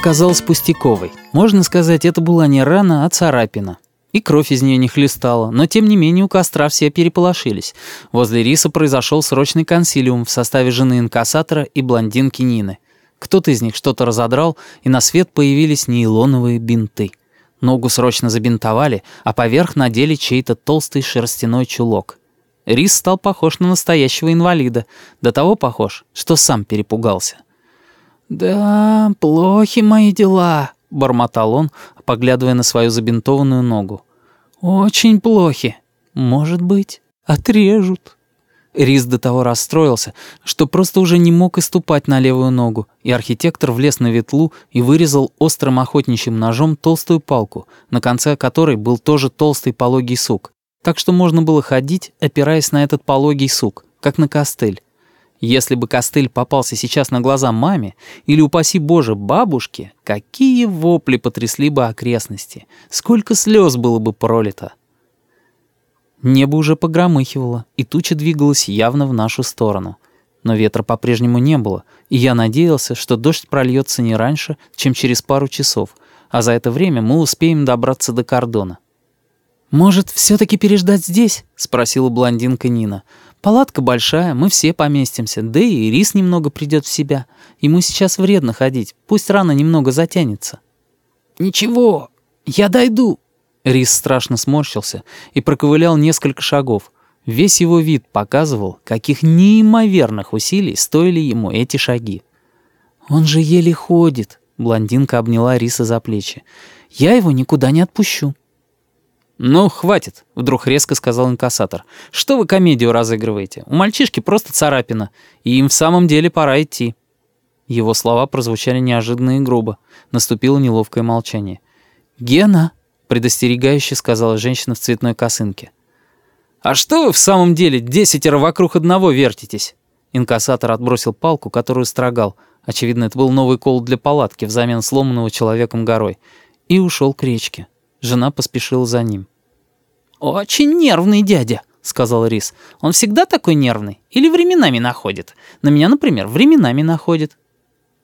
оказалась пустяковой. Можно сказать, это была не рана, а царапина. И кровь из нее не хлестала, но тем не менее у костра все переполошились. Возле риса произошел срочный консилиум в составе жены инкассатора и блондинки Нины. Кто-то из них что-то разодрал, и на свет появились нейлоновые бинты. Ногу срочно забинтовали, а поверх надели чей-то толстый шерстяной чулок. Рис стал похож на настоящего инвалида, до того похож, что сам перепугался. «Да, плохи мои дела», — бормотал он, поглядывая на свою забинтованную ногу. «Очень плохи. Может быть, отрежут». Рис до того расстроился, что просто уже не мог иступать на левую ногу, и архитектор влез на ветлу и вырезал острым охотничьим ножом толстую палку, на конце которой был тоже толстый пологий сук. Так что можно было ходить, опираясь на этот пологий сук, как на костыль. Если бы костыль попался сейчас на глаза маме или, упаси Боже, бабушке, какие вопли потрясли бы окрестности, сколько слез было бы пролито. Небо уже погромыхивало, и туча двигалась явно в нашу сторону. Но ветра по-прежнему не было, и я надеялся, что дождь прольется не раньше, чем через пару часов, а за это время мы успеем добраться до кордона. «Может, все-таки переждать здесь?» — спросила блондинка Нина. «Палатка большая, мы все поместимся, да и Рис немного придет в себя. Ему сейчас вредно ходить, пусть рана немного затянется». «Ничего, я дойду», Рис страшно сморщился и проковылял несколько шагов. Весь его вид показывал, каких неимоверных усилий стоили ему эти шаги. «Он же еле ходит», — блондинка обняла Риса за плечи. «Я его никуда не отпущу». «Ну, хватит», — вдруг резко сказал инкассатор. «Что вы комедию разыгрываете? У мальчишки просто царапина, и им в самом деле пора идти». Его слова прозвучали неожиданно и грубо. Наступило неловкое молчание. «Гена», предостерегающе сказала женщина в цветной косынке. «А что вы в самом деле десятеро вокруг одного вертитесь?» Инкассатор отбросил палку, которую строгал. Очевидно, это был новый кол для палатки взамен сломанного человеком горой. И ушел к речке. Жена поспешила за ним. «Очень нервный дядя», — сказал Рис. «Он всегда такой нервный? Или временами находит? На меня, например, временами находит».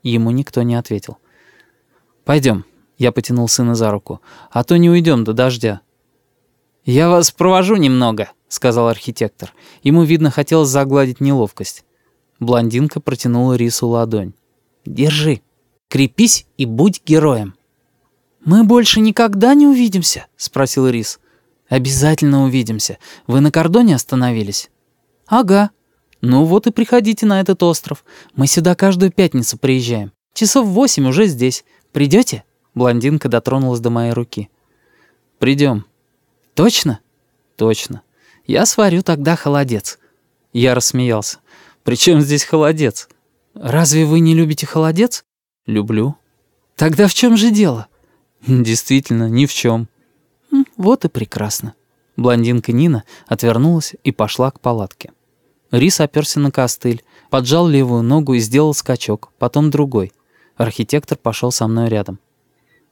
Ему никто не ответил. «Пойдем», я потянул сына за руку. «А то не уйдем до дождя». «Я вас провожу немного», — сказал архитектор. Ему, видно, хотелось загладить неловкость. Блондинка протянула Рису ладонь. «Держи. Крепись и будь героем». «Мы больше никогда не увидимся?» — спросил Рис. «Обязательно увидимся. Вы на кордоне остановились?» «Ага. Ну вот и приходите на этот остров. Мы сюда каждую пятницу приезжаем. Часов восемь уже здесь. Придете?» Блондинка дотронулась до моей руки. «Придем». «Точно?» «Точно. Я сварю тогда холодец». Я рассмеялся. «При чем здесь холодец?» «Разве вы не любите холодец?» «Люблю». «Тогда в чем же дело?» «Действительно, ни в чем». «Вот и прекрасно». Блондинка Нина отвернулась и пошла к палатке. Рис оперся на костыль, поджал левую ногу и сделал скачок, потом другой. Архитектор пошел со мной рядом.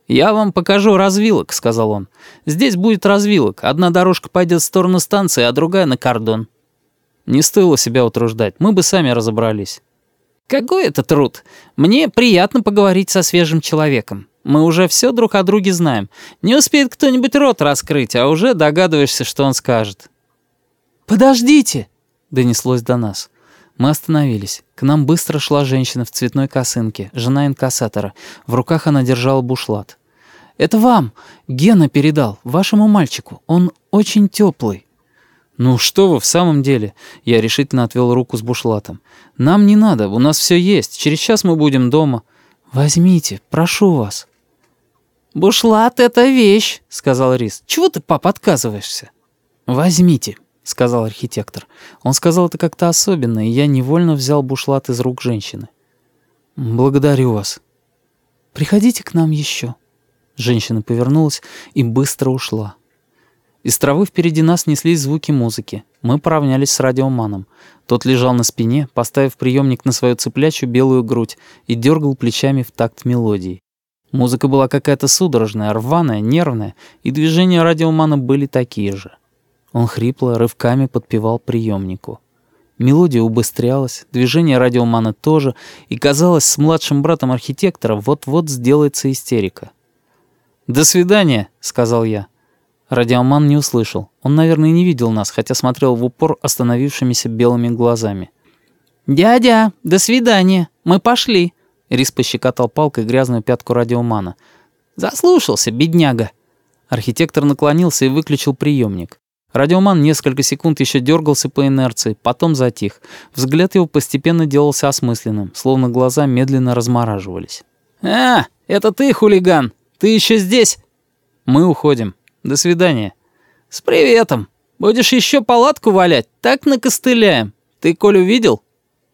«Я вам покажу развилок», — сказал он. «Здесь будет развилок. Одна дорожка пойдет в сторону станции, а другая на кордон». Не стоило себя утруждать, мы бы сами разобрались. «Какой это труд? Мне приятно поговорить со свежим человеком. Мы уже все друг о друге знаем. Не успеет кто-нибудь рот раскрыть, а уже догадываешься, что он скажет». «Подождите!» — донеслось до нас. Мы остановились. К нам быстро шла женщина в цветной косынке, жена инкассатора. В руках она держала бушлат. «Это вам! Гена передал, вашему мальчику. Он очень теплый». «Ну что вы, в самом деле?» Я решительно отвел руку с бушлатом. «Нам не надо, у нас все есть. Через час мы будем дома». «Возьмите, прошу вас». «Бушлат — это вещь», — сказал Рис. «Чего ты, пап, отказываешься?» «Возьмите». — сказал архитектор. Он сказал это как-то особенно, и я невольно взял бушлат из рук женщины. «Благодарю вас». «Приходите к нам еще». Женщина повернулась и быстро ушла. Из травы впереди нас неслись звуки музыки. Мы поравнялись с радиоманом. Тот лежал на спине, поставив приемник на свою цыплячью белую грудь и дергал плечами в такт мелодии. Музыка была какая-то судорожная, рваная, нервная, и движения радиомана были такие же. Он хрипло, рывками подпевал приемнику. Мелодия убыстрялась, движение радиомана тоже, и казалось, с младшим братом архитектора вот-вот сделается истерика. «До свидания», — сказал я. Радиоман не услышал. Он, наверное, не видел нас, хотя смотрел в упор остановившимися белыми глазами. «Дядя, до свидания, мы пошли», — Рис пощекотал палкой грязную пятку радиомана. «Заслушался, бедняга». Архитектор наклонился и выключил приемник. Радиоман несколько секунд еще дергался по инерции, потом затих. Взгляд его постепенно делался осмысленным, словно глаза медленно размораживались. «А, это ты, хулиган! Ты еще здесь?» «Мы уходим. До свидания». «С приветом. Будешь еще палатку валять? Так накостыляем. Ты Колю видел?»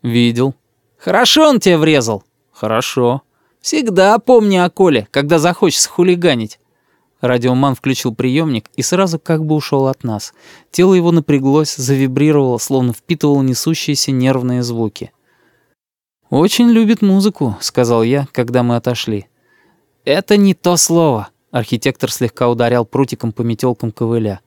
«Видел». «Хорошо он тебе врезал?» «Хорошо». «Всегда помни о Коле, когда захочется хулиганить. Радиоман включил приемник и сразу как бы ушел от нас. Тело его напряглось, завибрировало, словно впитывало несущиеся нервные звуки. «Очень любит музыку», — сказал я, когда мы отошли. «Это не то слово», — архитектор слегка ударял прутиком по метелкам ковыля.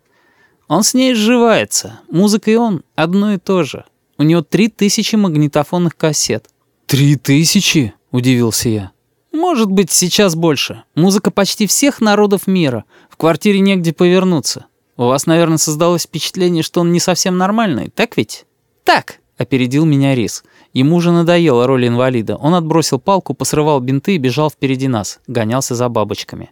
«Он с ней сживается. Музыка и он — одно и то же. У него три тысячи магнитофонных кассет». «Три тысячи?» — удивился я. Может быть, сейчас больше. Музыка почти всех народов мира. В квартире негде повернуться. У вас, наверное, создалось впечатление, что он не совсем нормальный, так ведь? Так, опередил меня Рис. Ему уже надоела роль инвалида. Он отбросил палку, посрывал бинты и бежал впереди нас. Гонялся за бабочками.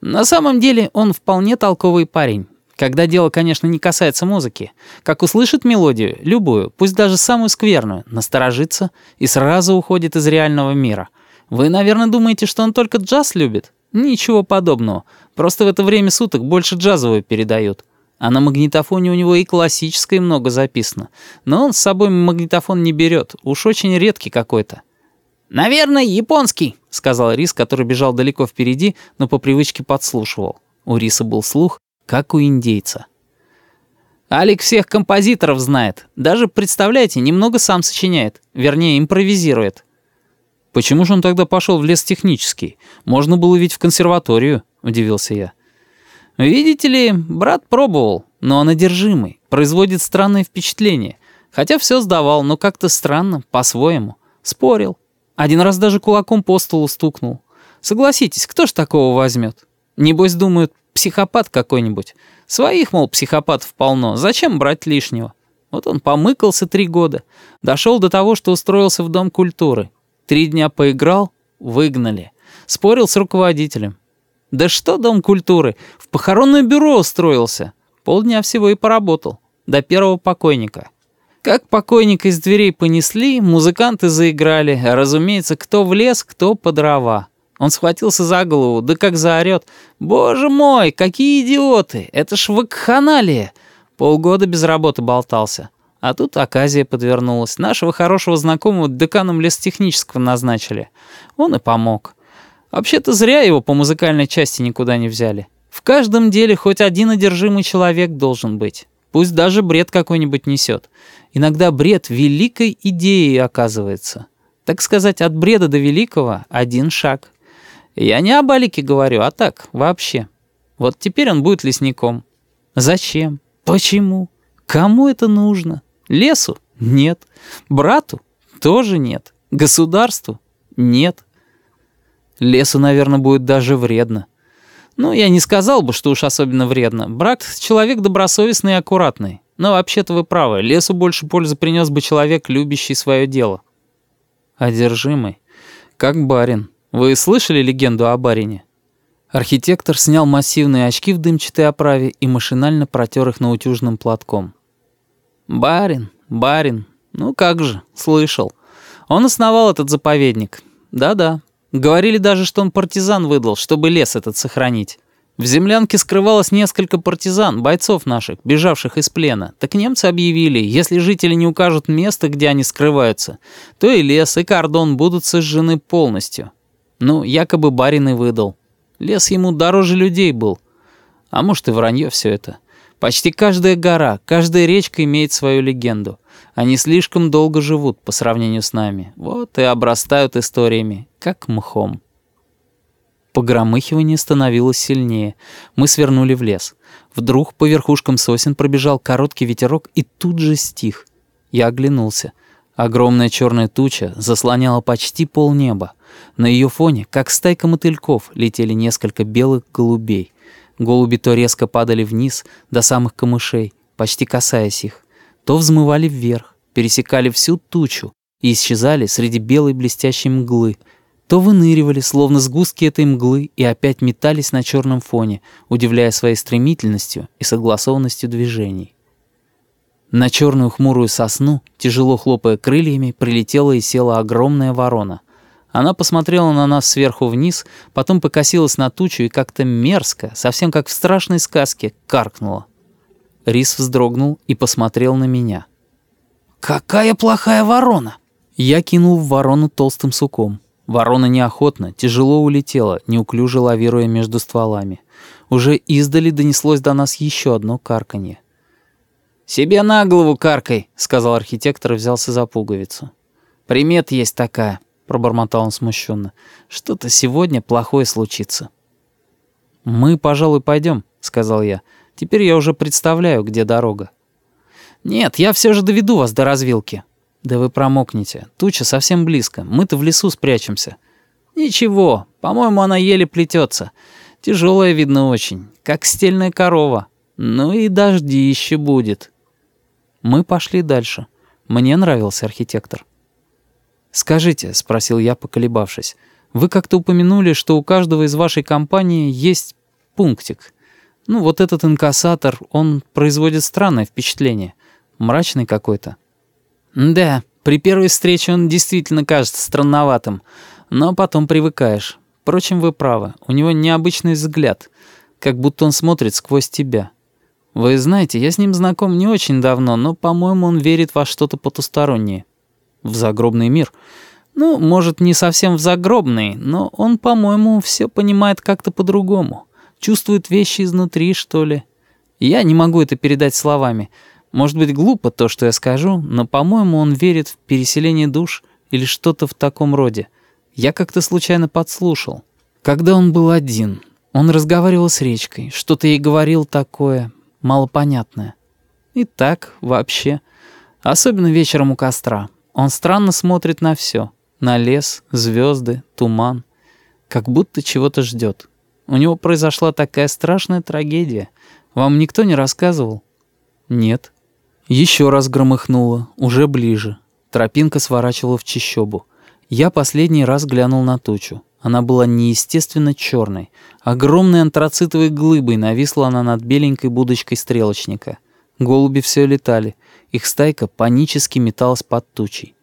На самом деле он вполне толковый парень. Когда дело, конечно, не касается музыки. Как услышит мелодию, любую, пусть даже самую скверную, насторожится и сразу уходит из реального мира. Вы, наверное, думаете, что он только джаз любит? Ничего подобного. Просто в это время суток больше джазовую передают. А на магнитофоне у него и классическое много записано. Но он с собой магнитофон не берет, уж очень редкий какой-то. «Наверное, японский», — сказал Рис, который бежал далеко впереди, но по привычке подслушивал. У Риса был слух, как у индейца. Алик всех композиторов знает. Даже, представляете, немного сам сочиняет. Вернее, импровизирует. «Почему же он тогда пошел в лес технический? Можно было ведь в консерваторию», — удивился я. «Видите ли, брат пробовал, но он одержимый, производит странное впечатление. Хотя все сдавал, но как-то странно, по-своему. Спорил. Один раз даже кулаком по столу стукнул. Согласитесь, кто ж такого возьмет? Небось, думают, психопат какой-нибудь. Своих, мол, психопатов полно, зачем брать лишнего? Вот он помыкался три года, дошел до того, что устроился в Дом культуры. Три дня поиграл — выгнали. Спорил с руководителем. Да что Дом культуры? В похоронное бюро устроился. Полдня всего и поработал. До первого покойника. Как покойника из дверей понесли, музыканты заиграли, разумеется, кто в лес, кто по дрова. Он схватился за голову, да как заорет. «Боже мой, какие идиоты! Это ж вакханалия!» Полгода без работы болтался. А тут оказия подвернулась. Нашего хорошего знакомого деканом лестехнического назначили. Он и помог. Вообще-то зря его по музыкальной части никуда не взяли. В каждом деле хоть один одержимый человек должен быть. Пусть даже бред какой-нибудь несет. Иногда бред великой идеей оказывается. Так сказать, от бреда до великого один шаг. Я не об Алике говорю, а так, вообще. Вот теперь он будет лесником. Зачем? Почему? Кому это нужно? Лесу? Нет. Брату? Тоже нет. Государству? Нет. Лесу, наверное, будет даже вредно. Ну, я не сказал бы, что уж особенно вредно. Брат — человек добросовестный и аккуратный. Но вообще-то вы правы, лесу больше пользы принес бы человек, любящий свое дело. Одержимый. Как барин. Вы слышали легенду о барине? Архитектор снял массивные очки в дымчатой оправе и машинально протер их наутюжным платком. Барин, барин. Ну как же, слышал. Он основал этот заповедник. Да-да. Говорили даже, что он партизан выдал, чтобы лес этот сохранить. В землянке скрывалось несколько партизан, бойцов наших, бежавших из плена. Так немцы объявили, если жители не укажут место, где они скрываются, то и лес, и кордон будут сожжены полностью. Ну, якобы барин и выдал. Лес ему дороже людей был. А может и вранье все это. Почти каждая гора, каждая речка имеет свою легенду. Они слишком долго живут по сравнению с нами. Вот и обрастают историями, как мхом. Погромыхивание становилось сильнее. Мы свернули в лес. Вдруг по верхушкам сосен пробежал короткий ветерок и тут же стих. Я оглянулся. Огромная черная туча заслоняла почти полнеба. На ее фоне, как стайка мотыльков, летели несколько белых голубей. Голуби то резко падали вниз, до самых камышей, почти касаясь их, то взмывали вверх, пересекали всю тучу и исчезали среди белой блестящей мглы, то выныривали, словно сгустки этой мглы, и опять метались на черном фоне, удивляя своей стремительностью и согласованностью движений. На черную хмурую сосну, тяжело хлопая крыльями, прилетела и села огромная ворона. Она посмотрела на нас сверху вниз, потом покосилась на тучу и как-то мерзко, совсем как в страшной сказке, каркнула. Рис вздрогнул и посмотрел на меня. «Какая плохая ворона!» Я кинул в ворону толстым суком. Ворона неохотно, тяжело улетела, неуклюже лавируя между стволами. Уже издали донеслось до нас еще одно карканье. «Себе на голову каркай», — сказал архитектор и взялся за пуговицу. «Примет есть такая», — пробормотал он смущенно. «Что-то сегодня плохое случится». «Мы, пожалуй, пойдем», — сказал я. «Теперь я уже представляю, где дорога». «Нет, я все же доведу вас до развилки». «Да вы промокнете. Туча совсем близко. Мы-то в лесу спрячемся». «Ничего, по-моему, она еле плетется. Тяжелая, видно, очень, как стельная корова. Ну и дожди еще будет». Мы пошли дальше. Мне нравился архитектор. «Скажите», — спросил я, поколебавшись, «вы как-то упомянули, что у каждого из вашей компании есть пунктик. Ну, вот этот инкассатор, он производит странное впечатление. Мрачный какой-то». «Да, при первой встрече он действительно кажется странноватым, но потом привыкаешь. Впрочем, вы правы, у него необычный взгляд, как будто он смотрит сквозь тебя». Вы знаете, я с ним знаком не очень давно, но, по-моему, он верит во что-то потустороннее. В загробный мир. Ну, может, не совсем в загробный, но он, по-моему, все понимает как-то по-другому. Чувствует вещи изнутри, что ли. Я не могу это передать словами. Может быть, глупо то, что я скажу, но, по-моему, он верит в переселение душ или что-то в таком роде. Я как-то случайно подслушал. Когда он был один, он разговаривал с речкой, что-то ей говорил такое, малопонятное. И так, вообще. Особенно вечером у костра. Он странно смотрит на все: На лес, звезды, туман. Как будто чего-то ждет. У него произошла такая страшная трагедия. Вам никто не рассказывал? Нет. Еще раз громыхнуло, уже ближе. Тропинка сворачивала в чищобу. Я последний раз глянул на тучу. Она была неестественно черной. Огромной антрацитовой глыбой нависла она над беленькой будочкой стрелочника. Голуби все летали. Их стайка панически металась под тучей.